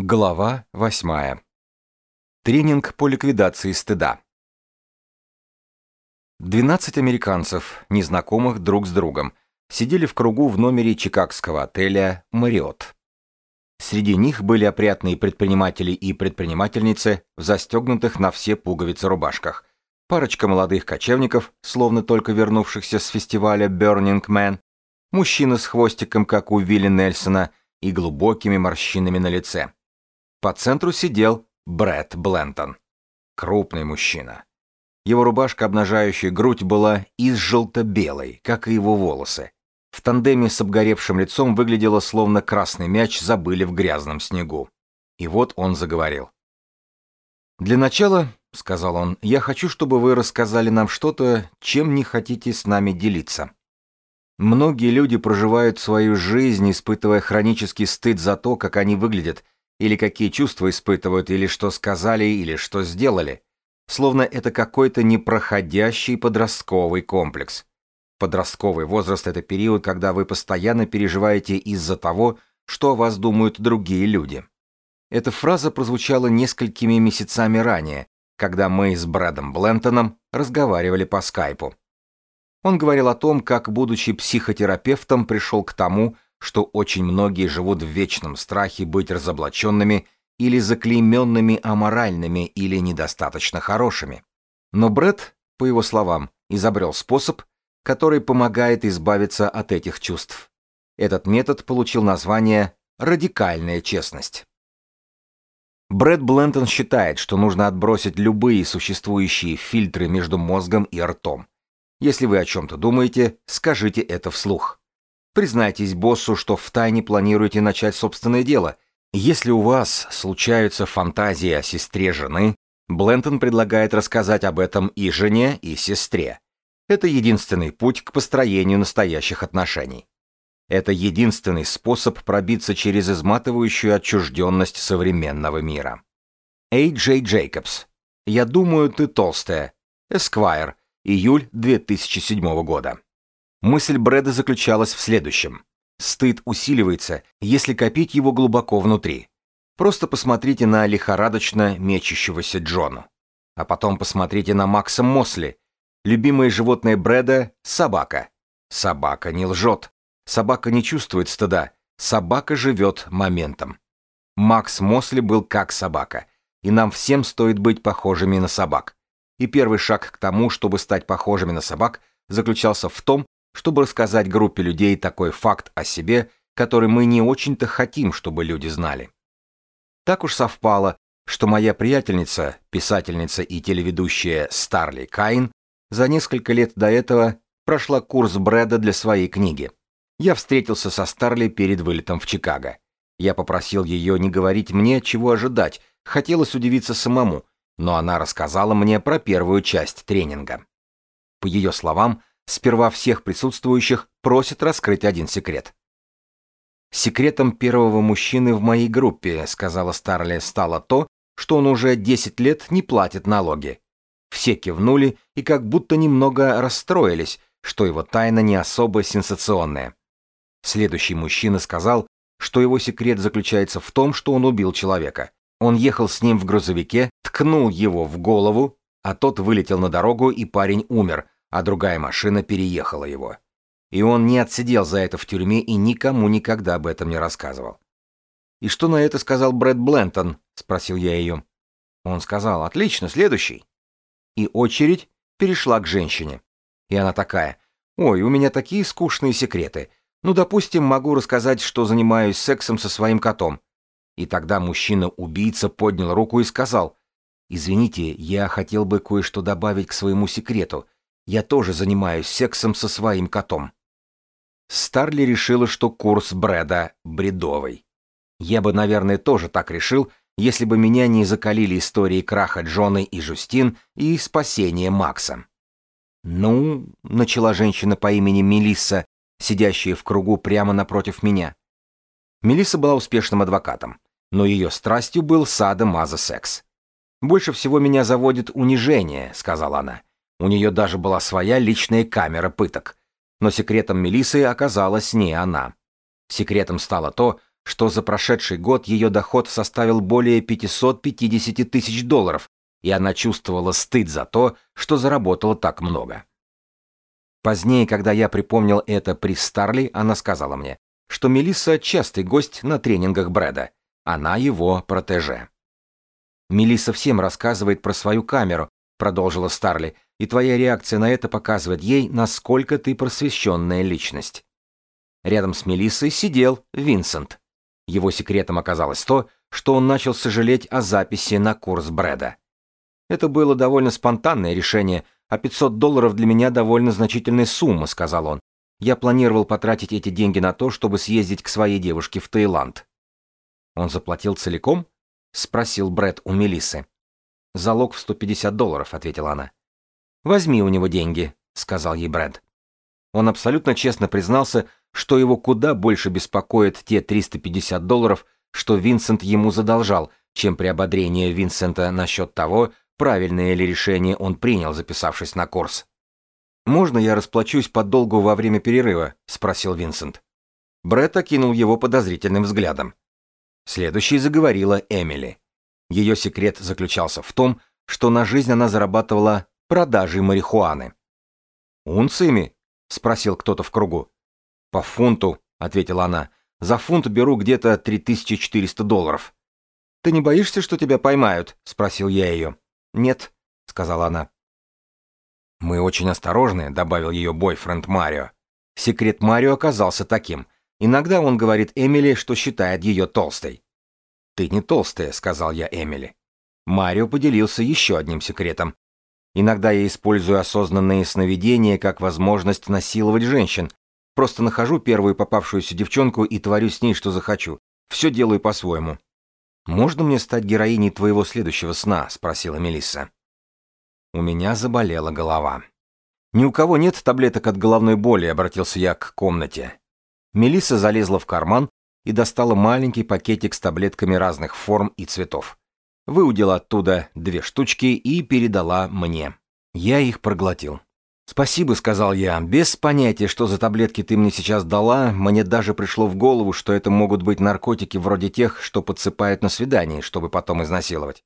Глава 8. Тренинг по ликвидации стыда. 12 американцев, незнакомых друг с другом, сидели в кругу в номере чикагского отеля «Мариот». Среди них были опрятные предприниматели и предпринимательницы в застегнутых на все пуговицы рубашках, парочка молодых кочевников, словно только вернувшихся с фестиваля Burning Man, мужчина с хвостиком, как у Вилли Нельсона, и глубокими морщинами на лице – по центру сидел Брэд Блентон. Крупный мужчина. Его рубашка, обнажающая грудь, была из желто-белой, как и его волосы. В тандеме с обгоревшим лицом выглядело, словно красный мяч забыли в грязном снегу. И вот он заговорил. «Для начала, — сказал он, — я хочу, чтобы вы рассказали нам что-то, чем не хотите с нами делиться. Многие люди проживают свою жизнь, испытывая хронический стыд за то, как они выглядят, или какие чувства испытывают, или что сказали, или что сделали. Словно это какой-то непроходящий подростковый комплекс. Подростковый возраст – это период, когда вы постоянно переживаете из-за того, что о вас думают другие люди. Эта фраза прозвучала несколькими месяцами ранее, когда мы с Брэдом Блентоном разговаривали по скайпу. Он говорил о том, как, будучи психотерапевтом, пришел к тому, что очень многие живут в вечном страхе быть разоблаченными или заклейменными аморальными или недостаточно хорошими. Но Бред, по его словам, изобрел способ, который помогает избавиться от этих чувств. Этот метод получил название «радикальная честность». Брэд Блентон считает, что нужно отбросить любые существующие фильтры между мозгом и ртом. Если вы о чем-то думаете, скажите это вслух. Признайтесь боссу, что втайне планируете начать собственное дело. Если у вас случаются фантазии о сестре жены, Блентон предлагает рассказать об этом и жене, и сестре. Это единственный путь к построению настоящих отношений. Это единственный способ пробиться через изматывающую отчужденность современного мира. Эй Джей Джейкобс. Я думаю, ты толстая. Эсквайр. Июль 2007 года. Мысль Брэда заключалась в следующем. Стыд усиливается, если копить его глубоко внутри. Просто посмотрите на лихорадочно мечущегося Джону. А потом посмотрите на Макса Мосли. Любимое животное Брэда — собака. Собака не лжет. Собака не чувствует стыда. Собака живет моментом. Макс Мосли был как собака. И нам всем стоит быть похожими на собак. И первый шаг к тому, чтобы стать похожими на собак, заключался в том, чтобы рассказать группе людей такой факт о себе, который мы не очень-то хотим, чтобы люди знали. Так уж совпало, что моя приятельница, писательница и телеведущая Старли Кайн, за несколько лет до этого прошла курс Брэда для своей книги. Я встретился со Старли перед вылетом в Чикаго. Я попросил ее не говорить мне, чего ожидать, хотелось удивиться самому, но она рассказала мне про первую часть тренинга. По ее словам, сперва всех присутствующих просит раскрыть один секрет. «Секретом первого мужчины в моей группе», — сказала Старли, — «стало то, что он уже 10 лет не платит налоги». Все кивнули и как будто немного расстроились, что его тайна не особо сенсационная. Следующий мужчина сказал, что его секрет заключается в том, что он убил человека. Он ехал с ним в грузовике, ткнул его в голову, а тот вылетел на дорогу, и парень умер, а другая машина переехала его. И он не отсидел за это в тюрьме и никому никогда об этом не рассказывал. «И что на это сказал Брэд Блентон?» — спросил я ее. Он сказал, «Отлично, следующий». И очередь перешла к женщине. И она такая, «Ой, у меня такие скучные секреты. Ну, допустим, могу рассказать, что занимаюсь сексом со своим котом». И тогда мужчина-убийца поднял руку и сказал, «Извините, я хотел бы кое-что добавить к своему секрету. Я тоже занимаюсь сексом со своим котом. Старли решила, что курс Брэда бредовый. Я бы, наверное, тоже так решил, если бы меня не закалили истории краха Джона и Жустин и спасения Макса. «Ну», — начала женщина по имени Мелисса, сидящая в кругу прямо напротив меня. Мелисса была успешным адвокатом, но ее страстью был садо-мазо-секс. «Больше всего меня заводит унижение», — сказала она. У нее даже была своя личная камера пыток. Но секретом Мелисы оказалась не она. Секретом стало то, что за прошедший год ее доход составил более 550 тысяч долларов, и она чувствовала стыд за то, что заработала так много. Позднее, когда я припомнил это при Старли, она сказала мне, что Мелисса частый гость на тренингах Брэда. Она его протеже. Мелисса всем рассказывает про свою камеру, продолжила Старли, и твоя реакция на это показывает ей, насколько ты просвещенная личность. Рядом с Мелиссой сидел Винсент. Его секретом оказалось то, что он начал сожалеть о записи на курс Брэда. Это было довольно спонтанное решение, а 500 долларов для меня довольно значительная сумма, сказал он. Я планировал потратить эти деньги на то, чтобы съездить к своей девушке в Таиланд. Он заплатил целиком? спросил Брэд у Мелисы. Залог в 150 долларов, ответила она. Возьми у него деньги, сказал ей Брэд. Он абсолютно честно признался, что его куда больше беспокоит те 350 долларов, что Винсент ему задолжал, чем приободрение Винсента насчет того, правильное ли решение он принял, записавшись на курс. «Можно я расплачусь по долгу во время перерыва?» — спросил Винсент. Бретт окинул его подозрительным взглядом. Следующей заговорила Эмили. Ее секрет заключался в том, что на жизнь она зарабатывала продажей марихуаны. «Унциями?» — спросил кто-то в кругу. «По фунту», — ответила она. «За фунт беру где-то 3400 долларов». «Ты не боишься, что тебя поймают?» — спросил я ее. «Нет», — сказала она. «Мы очень осторожны», — добавил ее бойфренд Марио. Секрет Марио оказался таким. Иногда он говорит Эмили, что считает ее толстой. «Ты не толстая», — сказал я Эмили. Марио поделился еще одним секретом. Иногда я использую осознанные сновидения как возможность насиловать женщин. Просто нахожу первую попавшуюся девчонку и творю с ней, что захочу. Все делаю по-своему. «Можно мне стать героиней твоего следующего сна?» — спросила Мелисса. У меня заболела голова. «Ни у кого нет таблеток от головной боли», — обратился я к комнате. Мелисса залезла в карман и достала маленький пакетик с таблетками разных форм и цветов. Выудила оттуда две штучки и передала мне. Я их проглотил. «Спасибо», — сказал я. «Без понятия, что за таблетки ты мне сейчас дала, мне даже пришло в голову, что это могут быть наркотики вроде тех, что подсыпают на свидании, чтобы потом изнасиловать».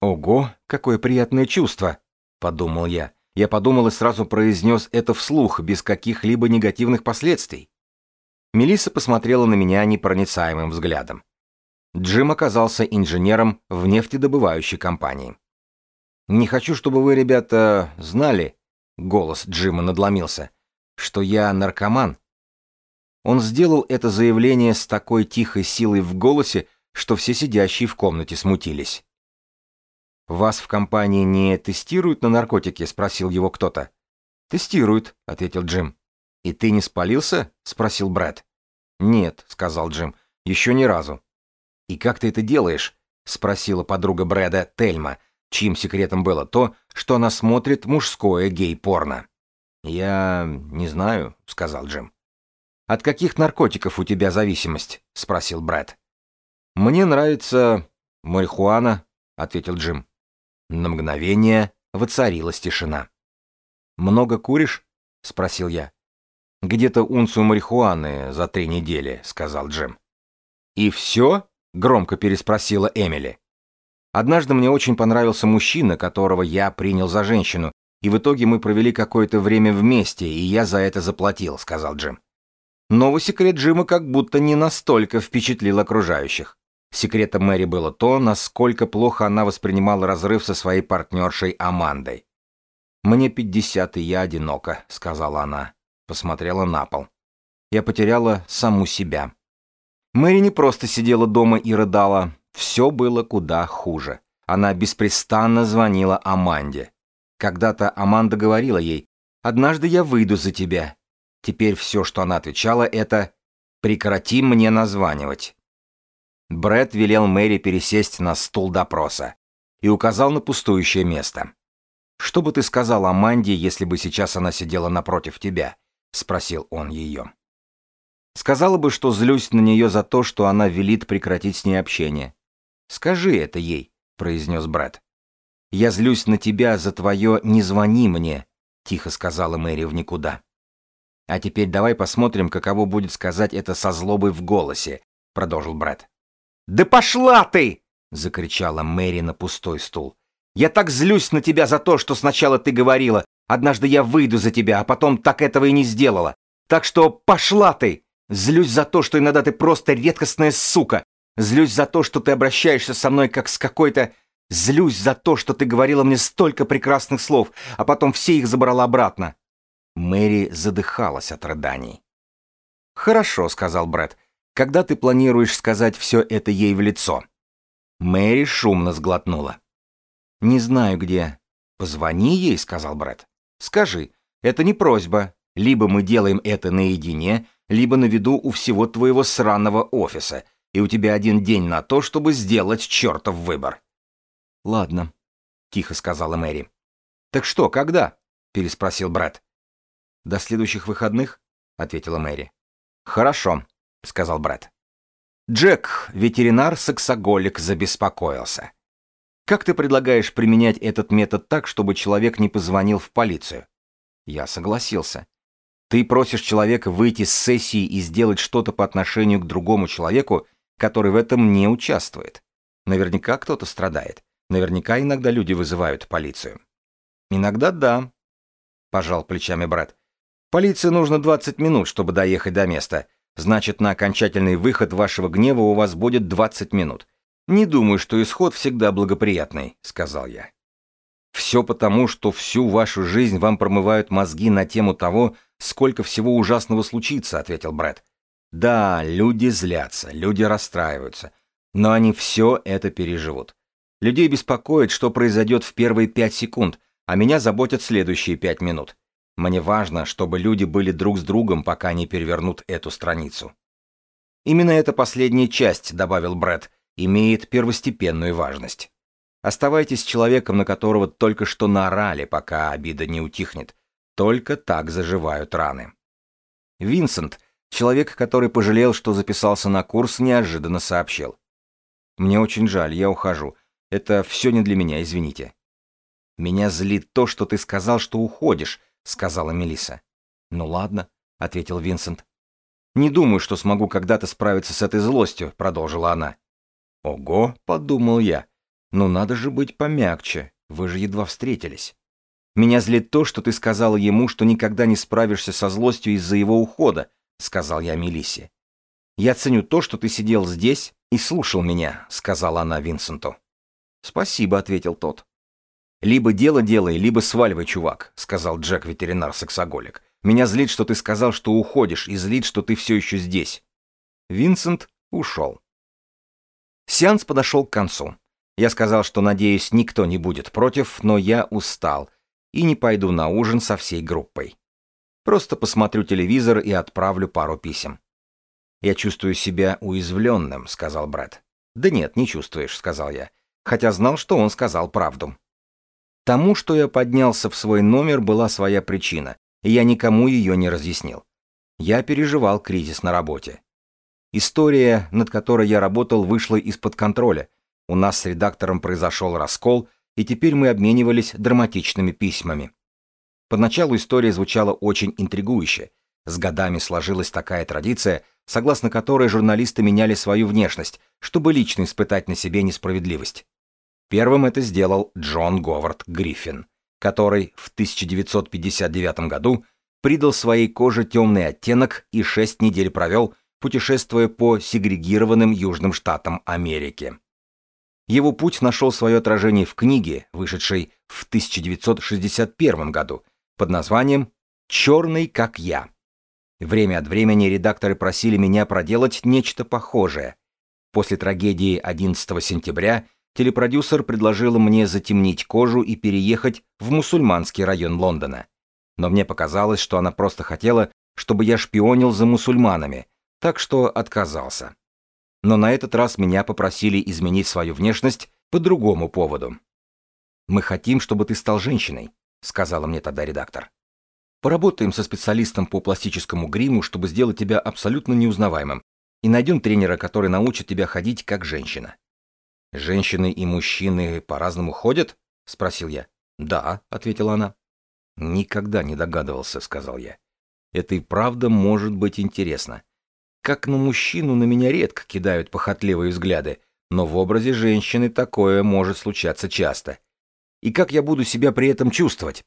«Ого, какое приятное чувство!» — подумал я. Я подумал и сразу произнес это вслух, без каких-либо негативных последствий. Мелисса посмотрела на меня непроницаемым взглядом. Джим оказался инженером в нефтедобывающей компании. «Не хочу, чтобы вы, ребята, знали», Голос Джима надломился. «Что я наркоман?» Он сделал это заявление с такой тихой силой в голосе, что все сидящие в комнате смутились. «Вас в компании не тестируют на наркотики?» — спросил его кто-то. «Тестируют», — ответил Джим. «И ты не спалился?» — спросил Брэд. «Нет», — сказал Джим, — «еще ни разу». «И как ты это делаешь?» — спросила подруга Брэда Тельма, чьим секретом было то, что она смотрит мужское гей-порно. «Я не знаю», — сказал Джим. «От каких наркотиков у тебя зависимость?» — спросил Брэд. «Мне нравится марихуана», — ответил Джим. На мгновение воцарилась тишина. «Много куришь?» — спросил я. «Где-то унцию марихуаны за три недели», — сказал Джим. «И все?» — громко переспросила Эмили. Однажды мне очень понравился мужчина, которого я принял за женщину, и в итоге мы провели какое-то время вместе, и я за это заплатил», — сказал Джим. Новый секрет Джима как будто не настолько впечатлил окружающих. Секретом Мэри было то, насколько плохо она воспринимала разрыв со своей партнершей Амандой. «Мне пятьдесят, и я одинока», — сказала она. Посмотрела на пол. Я потеряла саму себя. Мэри не просто сидела дома и рыдала, все было куда хуже. Она беспрестанно звонила Аманде. Когда-то Аманда говорила ей «Однажды я выйду за тебя». Теперь все, что она отвечала, это «Прекрати мне названивать». Брэд велел Мэри пересесть на стул допроса и указал на пустующее место. «Что бы ты сказал Аманде, если бы сейчас она сидела напротив тебя?» — спросил он ее. Сказала бы, что злюсь на нее за то, что она велит прекратить с ней общение. Скажи это ей, произнес брат. Я злюсь на тебя за твое «не звони мне», тихо сказала Мэри в никуда. А теперь давай посмотрим, каково будет сказать это со злобой в голосе, продолжил Брэд. «Да пошла ты!» — закричала Мэри на пустой стул. «Я так злюсь на тебя за то, что сначала ты говорила, однажды я выйду за тебя, а потом так этого и не сделала. Так что пошла ты! Злюсь за то, что иногда ты просто редкостная сука. Злюсь за то, что ты обращаешься со мной как с какой-то... Злюсь за то, что ты говорила мне столько прекрасных слов, а потом все их забрала обратно. Мэри задыхалась от рыданий. «Хорошо», — сказал Брэд. «Когда ты планируешь сказать все это ей в лицо?» Мэри шумно сглотнула. «Не знаю где». «Позвони ей», — сказал Брэд. «Скажи, это не просьба. Либо мы делаем это наедине, либо на виду у всего твоего сраного офиса, и у тебя один день на то, чтобы сделать чертов выбор». «Ладно», — тихо сказала Мэри. «Так что, когда?» — переспросил Брэд. «До следующих выходных?» — ответила Мэри. «Хорошо», — сказал Брэд. Джек, ветеринар-сексоголик, забеспокоился. «Как ты предлагаешь применять этот метод так, чтобы человек не позвонил в полицию?» Я согласился. Ты просишь человека выйти с сессии и сделать что-то по отношению к другому человеку, который в этом не участвует. Наверняка кто-то страдает. Наверняка иногда люди вызывают полицию. Иногда да, пожал плечами брат. Полиции нужно 20 минут, чтобы доехать до места. Значит, на окончательный выход вашего гнева у вас будет 20 минут. Не думаю, что исход всегда благоприятный, сказал я. Все потому, что всю вашу жизнь вам промывают мозги на тему того, сколько всего ужасного случится, ответил Брэд. Да, люди злятся, люди расстраиваются, но они все это переживут. Людей беспокоит, что произойдет в первые пять секунд, а меня заботят следующие пять минут. Мне важно, чтобы люди были друг с другом, пока не перевернут эту страницу. Именно эта последняя часть, добавил Брэд, имеет первостепенную важность. Оставайтесь человеком, на которого только что наорали, пока обида не утихнет. Только так заживают раны. Винсент, человек, который пожалел, что записался на курс, неожиданно сообщил. «Мне очень жаль, я ухожу. Это все не для меня, извините. Меня злит то, что ты сказал, что уходишь, сказала Мелиса. Ну ладно, ответил Винсент. Не думаю, что смогу когда-то справиться с этой злостью, продолжила она. Ого, подумал я. Ну надо же быть помягче. Вы же едва встретились. Меня злит то, что ты сказала ему, что никогда не справишься со злостью из-за его ухода, сказал я Мелисе. Я ценю то, что ты сидел здесь и слушал меня, сказала она Винсенту. «Спасибо», — ответил тот. «Либо дело делай, либо сваливай, чувак», — сказал Джек-ветеринар-сексоголик. «Меня злит, что ты сказал, что уходишь, и злит, что ты все еще здесь». Винсент ушел. Сеанс подошел к концу. Я сказал, что, надеюсь, никто не будет против, но я устал и не пойду на ужин со всей группой. Просто посмотрю телевизор и отправлю пару писем. «Я чувствую себя уязвленным», — сказал Брэд. «Да нет, не чувствуешь», — сказал я хотя знал, что он сказал правду. Тому, что я поднялся в свой номер, была своя причина, и я никому ее не разъяснил. Я переживал кризис на работе. История, над которой я работал, вышла из-под контроля. У нас с редактором произошел раскол, и теперь мы обменивались драматичными письмами. Поначалу история звучала очень интригующе. С годами сложилась такая традиция, согласно которой журналисты меняли свою внешность, чтобы лично испытать на себе несправедливость. Первым это сделал Джон Говард Гриффин, который в 1959 году придал своей коже темный оттенок и шесть недель провел, путешествуя по сегрегированным южным штатам Америки. Его путь нашел свое отражение в книге, вышедшей в 1961 году, под названием «Черный, как я». Время от времени редакторы просили меня проделать нечто похожее. После трагедии 11 сентября телепродюсер предложила мне затемнить кожу и переехать в мусульманский район Лондона. Но мне показалось, что она просто хотела, чтобы я шпионил за мусульманами, так что отказался. Но на этот раз меня попросили изменить свою внешность по другому поводу. «Мы хотим, чтобы ты стал женщиной», — сказала мне тогда редактор. «Поработаем со специалистом по пластическому гриму, чтобы сделать тебя абсолютно неузнаваемым, и найдем тренера, который научит тебя ходить как женщина». «Женщины и мужчины по-разному ходят?» — спросил я. «Да», — ответила она. «Никогда не догадывался», — сказал я. «Это и правда может быть интересно. Как на мужчину на меня редко кидают похотливые взгляды, но в образе женщины такое может случаться часто. И как я буду себя при этом чувствовать?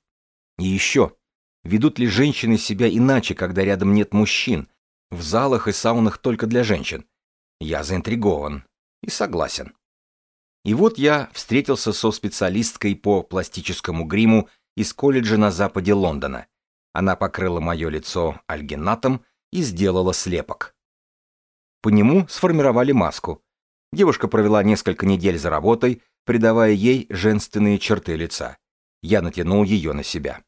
И еще, ведут ли женщины себя иначе, когда рядом нет мужчин, в залах и саунах только для женщин? Я заинтригован и согласен. И вот я встретился со специалисткой по пластическому гриму из колледжа на западе Лондона. Она покрыла мое лицо альгинатом и сделала слепок. По нему сформировали маску. Девушка провела несколько недель за работой, придавая ей женственные черты лица. Я натянул ее на себя.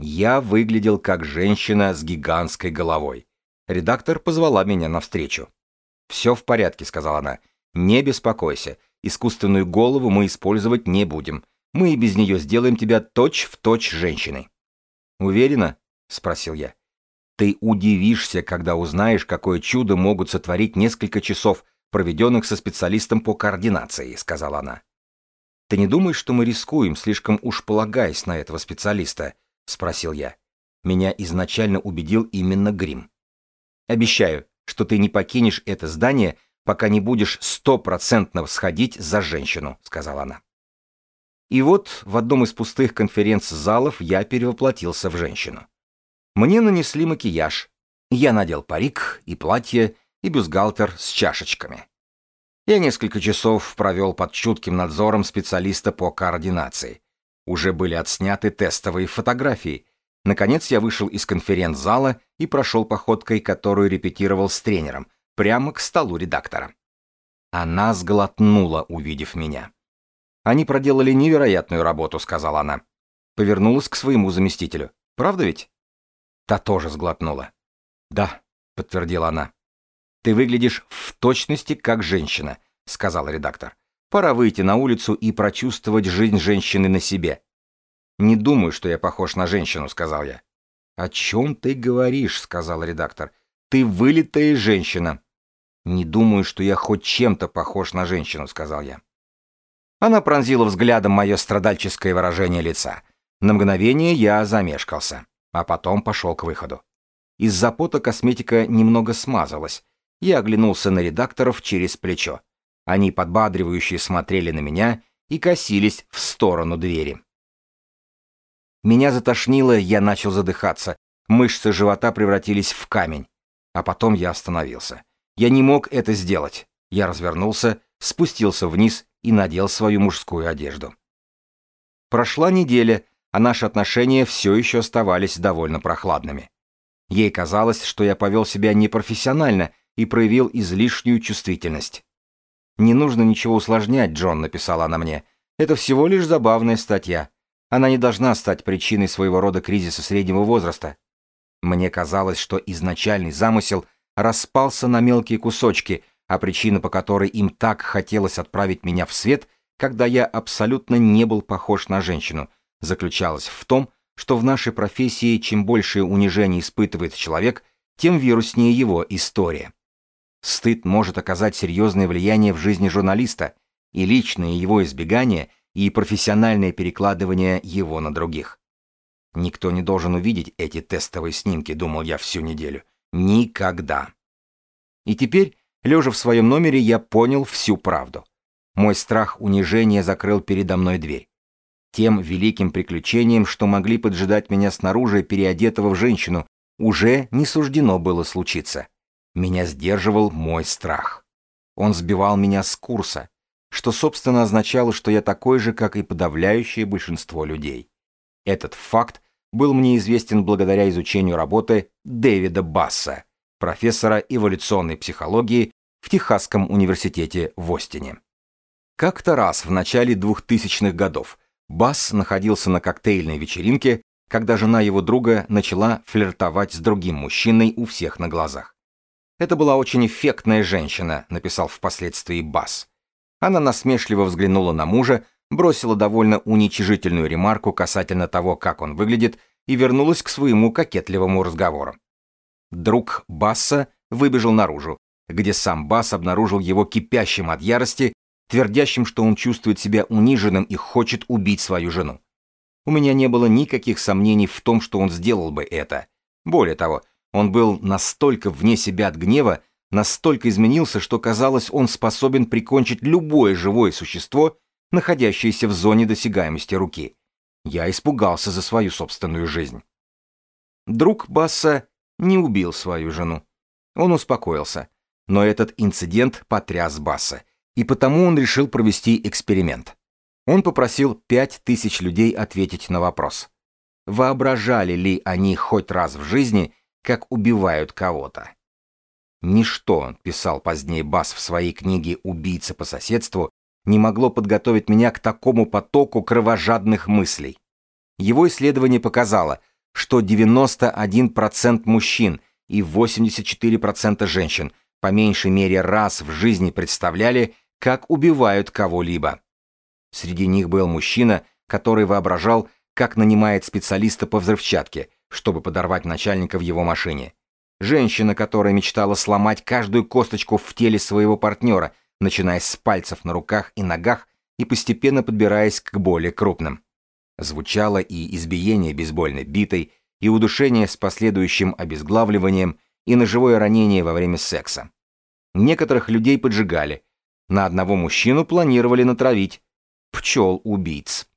Я выглядел как женщина с гигантской головой. Редактор позвала меня навстречу. «Все в порядке», — сказала она. «Не беспокойся. Искусственную голову мы использовать не будем. Мы и без нее сделаем тебя точь-в-точь точь женщиной». «Уверена?» — спросил я. «Ты удивишься, когда узнаешь, какое чудо могут сотворить несколько часов, проведенных со специалистом по координации», — сказала она. «Ты не думаешь, что мы рискуем, слишком уж полагаясь на этого специалиста?» — спросил я. Меня изначально убедил именно грим. «Обещаю, что ты не покинешь это здание, пока не будешь стопроцентно сходить за женщину», — сказала она. И вот в одном из пустых конференц-залов я перевоплотился в женщину. Мне нанесли макияж. Я надел парик и платье, и бюстгальтер с чашечками. Я несколько часов провел под чутким надзором специалиста по координации. Уже были отсняты тестовые фотографии. Наконец я вышел из конференц-зала и прошел походкой, которую репетировал с тренером, прямо к столу редактора. Она сглотнула, увидев меня. «Они проделали невероятную работу», — сказала она. Повернулась к своему заместителю. «Правда ведь?» Та тоже сглотнула. «Да», — подтвердила она. «Ты выглядишь в точности как женщина», — сказал редактор. «Пора выйти на улицу и прочувствовать жизнь женщины на себе». «Не думаю, что я похож на женщину», — сказал я. «О чем ты говоришь?» — сказал редактор. «Ты вылитая женщина». «Не думаю, что я хоть чем-то похож на женщину», — сказал я. Она пронзила взглядом мое страдальческое выражение лица. На мгновение я замешкался, а потом пошел к выходу. Из-за пота косметика немного смазалась. Я оглянулся на редакторов через плечо. Они подбадривающе смотрели на меня и косились в сторону двери. Меня затошнило, я начал задыхаться. Мышцы живота превратились в камень. А потом я остановился. Я не мог это сделать. Я развернулся, спустился вниз и надел свою мужскую одежду. Прошла неделя, а наши отношения все еще оставались довольно прохладными. Ей казалось, что я повел себя непрофессионально и проявил излишнюю чувствительность. «Не нужно ничего усложнять, Джон», — написала она мне. «Это всего лишь забавная статья. Она не должна стать причиной своего рода кризиса среднего возраста». Мне казалось, что изначальный замысел распался на мелкие кусочки, а причина, по которой им так хотелось отправить меня в свет, когда я абсолютно не был похож на женщину, заключалась в том, что в нашей профессии чем больше унижений испытывает человек, тем вируснее его история. Стыд может оказать серьезное влияние в жизни журналиста, и личное его избегание, и профессиональное перекладывание его на других. Никто не должен увидеть эти тестовые снимки, думал я всю неделю. Никогда. И теперь Лежа в своем номере, я понял всю правду. Мой страх унижения закрыл передо мной дверь. Тем великим приключением, что могли поджидать меня снаружи, переодетого в женщину, уже не суждено было случиться. Меня сдерживал мой страх. Он сбивал меня с курса, что, собственно, означало, что я такой же, как и подавляющее большинство людей. Этот факт был мне известен благодаря изучению работы Дэвида Басса, профессора эволюционной психологии в Техасском университете в Остине. Как-то раз в начале 2000-х годов Басс находился на коктейльной вечеринке, когда жена его друга начала флиртовать с другим мужчиной у всех на глазах. «Это была очень эффектная женщина», — написал впоследствии Басс. Она насмешливо взглянула на мужа, бросила довольно уничижительную ремарку касательно того, как он выглядит, и вернулась к своему кокетливому разговору. Друг Басса выбежал наружу, где сам Бас обнаружил его кипящим от ярости, твердящим, что он чувствует себя униженным и хочет убить свою жену. У меня не было никаких сомнений в том, что он сделал бы это. Более того, он был настолько вне себя от гнева, настолько изменился, что казалось, он способен прикончить любое живое существо, находящееся в зоне досягаемости руки. Я испугался за свою собственную жизнь. Друг Басса не убил свою жену. Он успокоился. Но этот инцидент потряс Басса, и потому он решил провести эксперимент. Он попросил пять тысяч людей ответить на вопрос. Воображали ли они хоть раз в жизни, как убивают кого-то? Ничто, писал позднее Бас в своей книге «Убийца по соседству», не могло подготовить меня к такому потоку кровожадных мыслей. Его исследование показало, что 91% мужчин и 84% женщин по меньшей мере раз в жизни представляли, как убивают кого-либо. Среди них был мужчина, который воображал, как нанимает специалиста по взрывчатке, чтобы подорвать начальника в его машине. Женщина, которая мечтала сломать каждую косточку в теле своего партнера, начиная с пальцев на руках и ногах и постепенно подбираясь к более крупным. Звучало и избиение бейсбольной битой, и удушение с последующим обезглавливанием, и ножевое ранение во время секса. Некоторых людей поджигали. На одного мужчину планировали натравить. Пчел-убийц.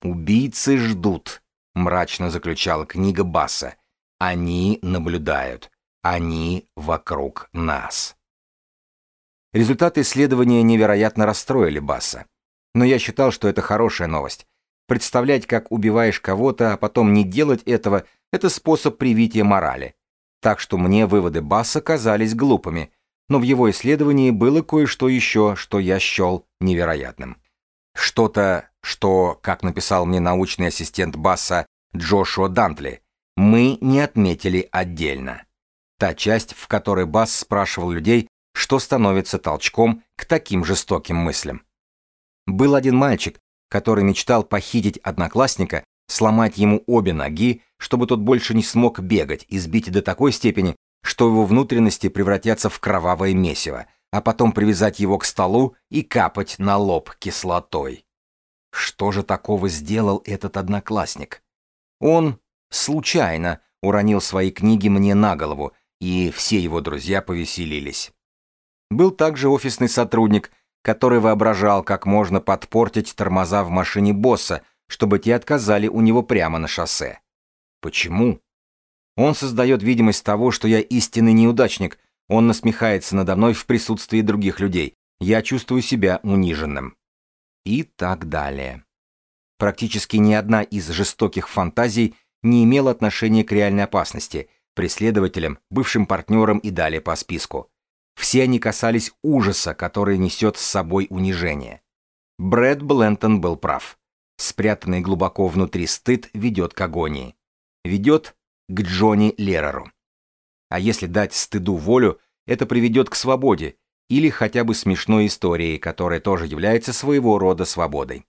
«Убийцы ждут», — мрачно заключала книга Басса. «Они наблюдают. Они вокруг нас». Результаты исследования невероятно расстроили Басса. Но я считал, что это хорошая новость. Представлять, как убиваешь кого-то, а потом не делать этого – это способ привития морали. Так что мне выводы Басса казались глупыми, но в его исследовании было кое-что еще, что я счел невероятным. Что-то, что, как написал мне научный ассистент Басса Джошуа Дантли, мы не отметили отдельно. Та часть, в которой Басс спрашивал людей, что становится толчком к таким жестоким мыслям. Был один мальчик, который мечтал похитить одноклассника, сломать ему обе ноги, чтобы тот больше не смог бегать и сбить до такой степени, что его внутренности превратятся в кровавое месиво, а потом привязать его к столу и капать на лоб кислотой. Что же такого сделал этот одноклассник? Он случайно уронил свои книги мне на голову, и все его друзья повеселились. Был также офисный сотрудник, который воображал, как можно подпортить тормоза в машине босса, чтобы те отказали у него прямо на шоссе. Почему? Он создает видимость того, что я истинный неудачник, он насмехается надо мной в присутствии других людей, я чувствую себя униженным. И так далее. Практически ни одна из жестоких фантазий не имела отношения к реальной опасности, преследователям, бывшим партнерам и далее по списку. Все они касались ужаса, который несет с собой унижение. Брэд Блентон был прав. Спрятанный глубоко внутри стыд ведет к агонии. Ведет к Джонни Лереру. А если дать стыду волю, это приведет к свободе, или хотя бы смешной истории, которая тоже является своего рода свободой.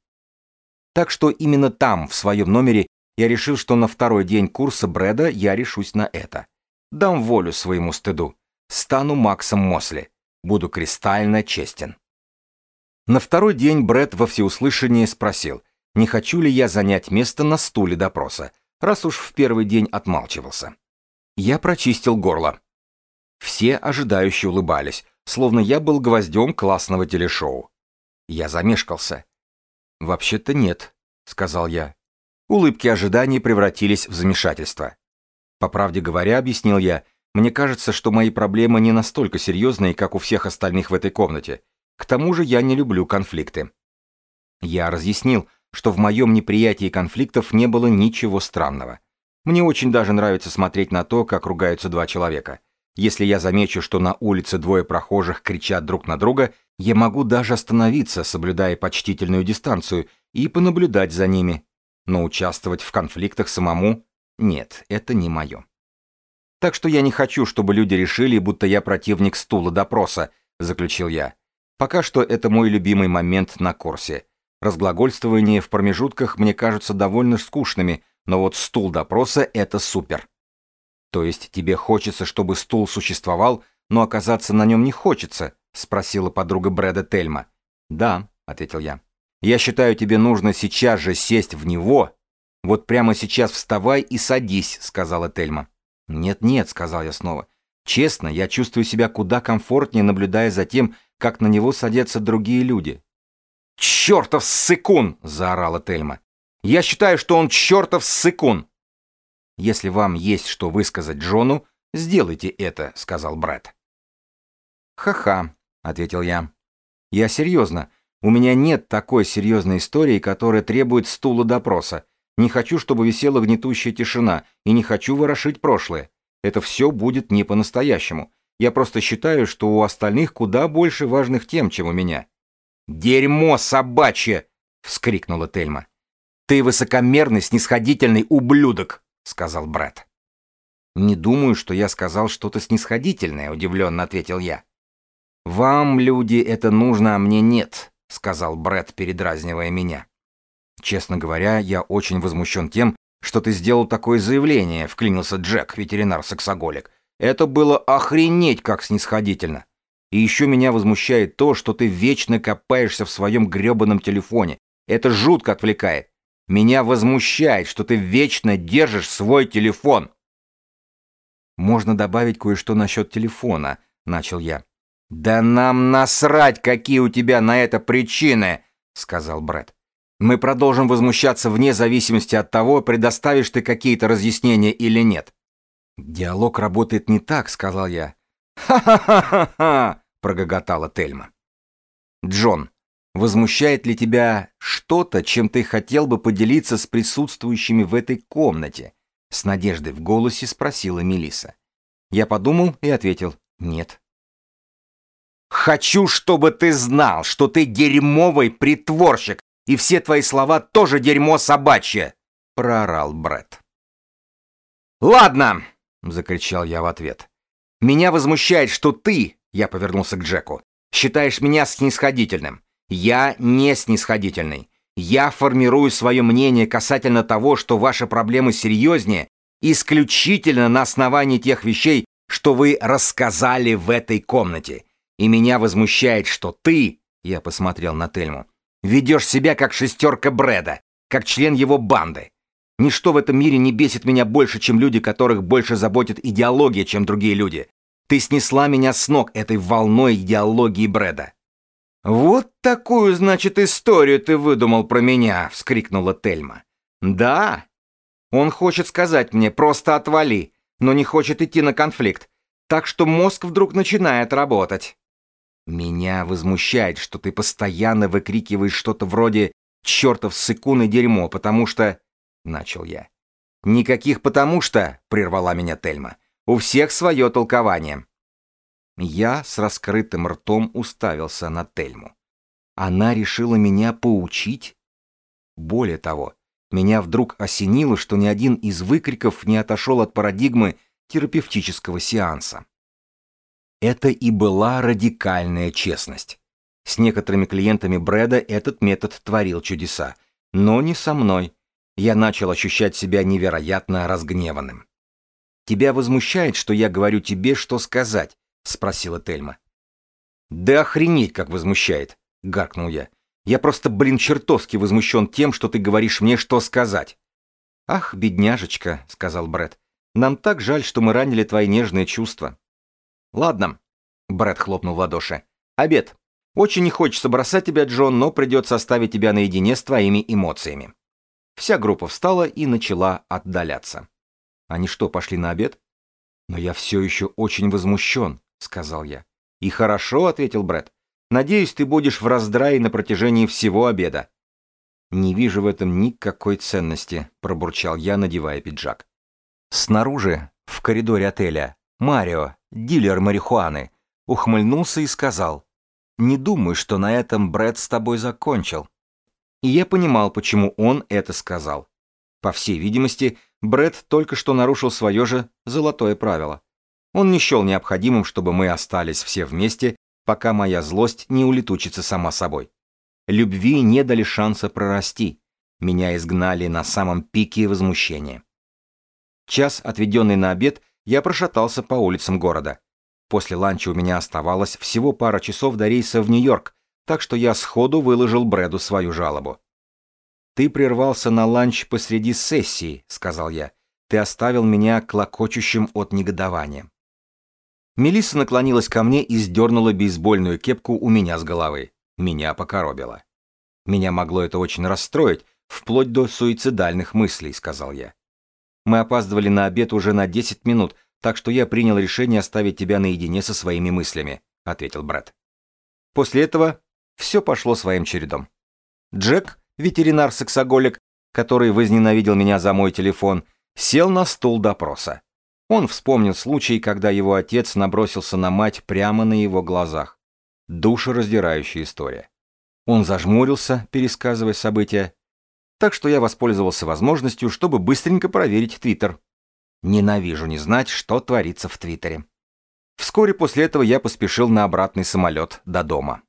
Так что именно там, в своем номере, я решил, что на второй день курса Брэда я решусь на это. Дам волю своему стыду. Стану Максом Мосли. Буду кристально честен. На второй день Брэд во всеуслышание спросил, не хочу ли я занять место на стуле допроса, раз уж в первый день отмалчивался. Я прочистил горло. Все ожидающие улыбались, словно я был гвоздем классного телешоу. Я замешкался. «Вообще-то нет», — сказал я. Улыбки ожиданий превратились в замешательство. По правде говоря, объяснил я, мне кажется, что мои проблемы не настолько серьезные, как у всех остальных в этой комнате. К тому же я не люблю конфликты. Я разъяснил, что в моем неприятии конфликтов не было ничего странного. Мне очень даже нравится смотреть на то, как ругаются два человека. Если я замечу, что на улице двое прохожих кричат друг на друга, я могу даже остановиться, соблюдая почтительную дистанцию, и понаблюдать за ними. Но участвовать в конфликтах самому – нет, это не мое. Так что я не хочу, чтобы люди решили, будто я противник стула допроса, заключил я. Пока что это мой любимый момент на курсе. Разглагольствования в промежутках мне кажутся довольно скучными, но вот стул допроса — это супер. То есть тебе хочется, чтобы стул существовал, но оказаться на нем не хочется? Спросила подруга Брэда Тельма. Да, ответил я. Я считаю, тебе нужно сейчас же сесть в него. Вот прямо сейчас вставай и садись, сказала Тельма. «Нет-нет», — сказал я снова, Честно, я чувствую себя куда комфортнее, наблюдая за тем, как на него садятся другие люди. «Чертов ссыкун!» — заорала Тельма. «Я считаю, что он чертов ссыкун!» «Если вам есть что высказать Джону, сделайте это», — сказал Брэд. «Ха-ха», — ответил я. «Я серьезно. У меня нет такой серьезной истории, которая требует стула допроса. Не хочу, чтобы висела гнетущая тишина, и не хочу ворошить прошлое. Это все будет не по-настоящему. Я просто считаю, что у остальных куда больше важных тем, чем у меня». «Дерьмо собачье!» — вскрикнула Тельма. «Ты высокомерный, снисходительный ублюдок!» — сказал Брэд. «Не думаю, что я сказал что-то снисходительное», — удивленно ответил я. «Вам, люди, это нужно, а мне нет», — сказал Брэд, передразнивая меня. «Честно говоря, я очень возмущен тем, что ты сделал такое заявление», — вклинился Джек, ветеринар-сексоголик. «Это было охренеть как снисходительно. И еще меня возмущает то, что ты вечно копаешься в своем гребаном телефоне. Это жутко отвлекает. Меня возмущает, что ты вечно держишь свой телефон». «Можно добавить кое-что насчет телефона», — начал я. «Да нам насрать, какие у тебя на это причины!» — сказал Брэд. «Мы продолжим возмущаться вне зависимости от того, предоставишь ты какие-то разъяснения или нет». «Диалог работает не так», — сказал я. «Ха-ха-ха-ха-ха!» — прогоготала Тельма. «Джон, возмущает ли тебя что-то, чем ты хотел бы поделиться с присутствующими в этой комнате?» С надеждой в голосе спросила Мелиса. Я подумал и ответил «нет». Хочу, чтобы ты знал, что ты дерьмовый притворщик, и все твои слова тоже дерьмо собачье, проорал Бред. Ладно, закричал я в ответ. Меня возмущает, что ты, я повернулся к Джеку, считаешь меня снисходительным. Я не снисходительный. Я формирую свое мнение касательно того, что ваши проблемы серьезнее, исключительно на основании тех вещей, что вы рассказали в этой комнате. И меня возмущает, что ты, я посмотрел на Тельму, ведешь себя как шестерка Брэда, как член его банды. Ничто в этом мире не бесит меня больше, чем люди, которых больше заботит идеология, чем другие люди. Ты снесла меня с ног этой волной идеологии Брэда. «Вот такую, значит, историю ты выдумал про меня!» — вскрикнула Тельма. «Да. Он хочет сказать мне, просто отвали, но не хочет идти на конфликт. Так что мозг вдруг начинает работать. Меня возмущает, что ты постоянно выкрикиваешь что-то вроде «чертов сыкун и дерьмо», потому что...» — начал я. «Никаких «потому что», — прервала меня Тельма. «У всех свое толкование». Я с раскрытым ртом уставился на Тельму. Она решила меня поучить? Более того, меня вдруг осенило, что ни один из выкриков не отошел от парадигмы терапевтического сеанса. Это и была радикальная честность. С некоторыми клиентами Брэда этот метод творил чудеса, но не со мной. Я начал ощущать себя невероятно разгневанным. «Тебя возмущает, что я говорю тебе, что сказать?» — спросила Тельма. «Да охренеть, как возмущает!» — гаркнул я. «Я просто, блин, чертовски возмущен тем, что ты говоришь мне, что сказать». «Ах, бедняжечка», — сказал Брэд. «Нам так жаль, что мы ранили твои нежные чувства». «Ладно», — Брэд хлопнул в ладоши. «Обед. Очень не хочется бросать тебя, Джон, но придется оставить тебя наедине с твоими эмоциями». Вся группа встала и начала отдаляться. «Они что, пошли на обед?» «Но я все еще очень возмущен», — сказал я. «И хорошо», — ответил Брэд. «Надеюсь, ты будешь в раздрае на протяжении всего обеда». «Не вижу в этом никакой ценности», — пробурчал я, надевая пиджак. Снаружи, в коридоре отеля, Марио, дилер марихуаны, ухмыльнулся и сказал, «Не думаю, что на этом Брэд с тобой закончил». И я понимал, почему он это сказал. По всей видимости, Брэд только что нарушил свое же золотое правило. Он не счел необходимым, чтобы мы остались все вместе, пока моя злость не улетучится сама собой. Любви не дали шанса прорасти. Меня изгнали на самом пике возмущения. Час, отведенный на обед, я прошатался по улицам города. После ланча у меня оставалось всего пара часов до рейса в Нью-Йорк, так что я сходу выложил Брэду свою жалобу. «Ты прервался на ланч посреди сессии», — сказал я. «Ты оставил меня клокочущим от негодования». Мелисса наклонилась ко мне и сдернула бейсбольную кепку у меня с головы. Меня покоробило. Меня могло это очень расстроить, вплоть до суицидальных мыслей, сказал я. Мы опаздывали на обед уже на 10 минут, так что я принял решение оставить тебя наедине со своими мыслями, ответил Брэд. После этого все пошло своим чередом. Джек, ветеринар-сексоголик, который возненавидел меня за мой телефон, сел на стул допроса. Он вспомнил случай, когда его отец набросился на мать прямо на его глазах. Душераздирающая история. Он зажмурился, пересказывая события, так что я воспользовался возможностью, чтобы быстренько проверить Твиттер. Ненавижу не знать, что творится в Твиттере. Вскоре после этого я поспешил на обратный самолет до дома.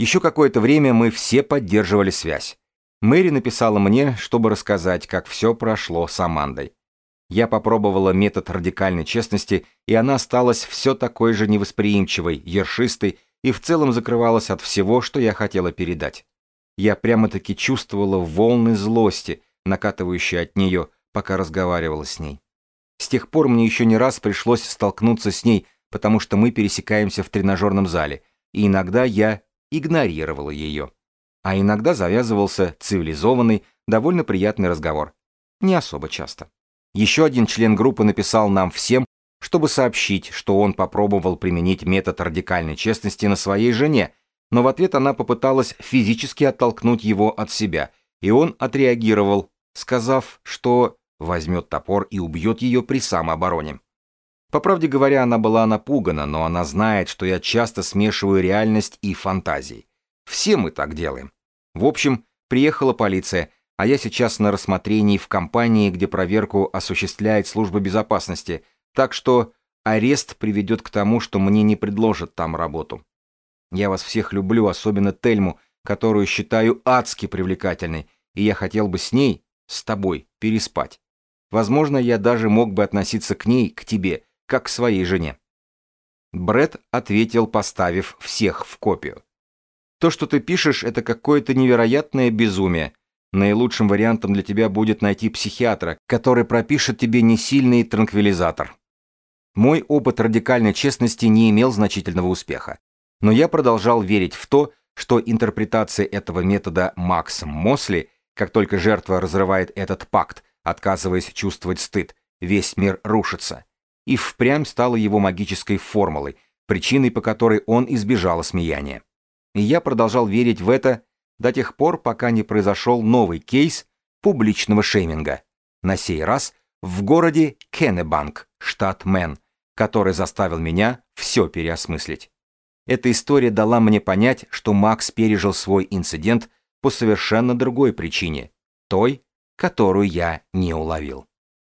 Еще какое-то время мы все поддерживали связь. Мэри написала мне, чтобы рассказать, как все прошло с Амандой. Я попробовала метод радикальной честности, и она осталась все такой же невосприимчивой, ершистой и в целом закрывалась от всего, что я хотела передать. Я прямо-таки чувствовала волны злости, накатывающие от нее, пока разговаривала с ней. С тех пор мне еще не раз пришлось столкнуться с ней, потому что мы пересекаемся в тренажерном зале, и иногда я игнорировала ее. А иногда завязывался цивилизованный, довольно приятный разговор. Не особо часто. Еще один член группы написал нам всем, чтобы сообщить, что он попробовал применить метод радикальной честности на своей жене, но в ответ она попыталась физически оттолкнуть его от себя, и он отреагировал, сказав, что возьмет топор и убьет ее при самообороне. По правде говоря, она была напугана, но она знает, что я часто смешиваю реальность и фантазии. Все мы так делаем. В общем, приехала полиция, а я сейчас на рассмотрении в компании, где проверку осуществляет служба безопасности, так что арест приведет к тому, что мне не предложат там работу. Я вас всех люблю, особенно Тельму, которую считаю адски привлекательной, и я хотел бы с ней, с тобой, переспать. Возможно, я даже мог бы относиться к ней, к тебе, как своей жене. Бред ответил, поставив всех в копию. То, что ты пишешь, это какое-то невероятное безумие. Наилучшим вариантом для тебя будет найти психиатра, который пропишет тебе несильный транквилизатор. Мой опыт радикальной честности не имел значительного успеха. Но я продолжал верить в то, что интерпретация этого метода Максом Мосли, как только жертва разрывает этот пакт, отказываясь чувствовать стыд, весь мир рушится, и впрямь стала его магической формулой, причиной, по которой он избежал осмеяния. И я продолжал верить в это до тех пор, пока не произошел новый кейс публичного шейминга. На сей раз в городе Кеннебанк, штат Мэн, который заставил меня все переосмыслить. Эта история дала мне понять, что Макс пережил свой инцидент по совершенно другой причине, той, которую я не уловил.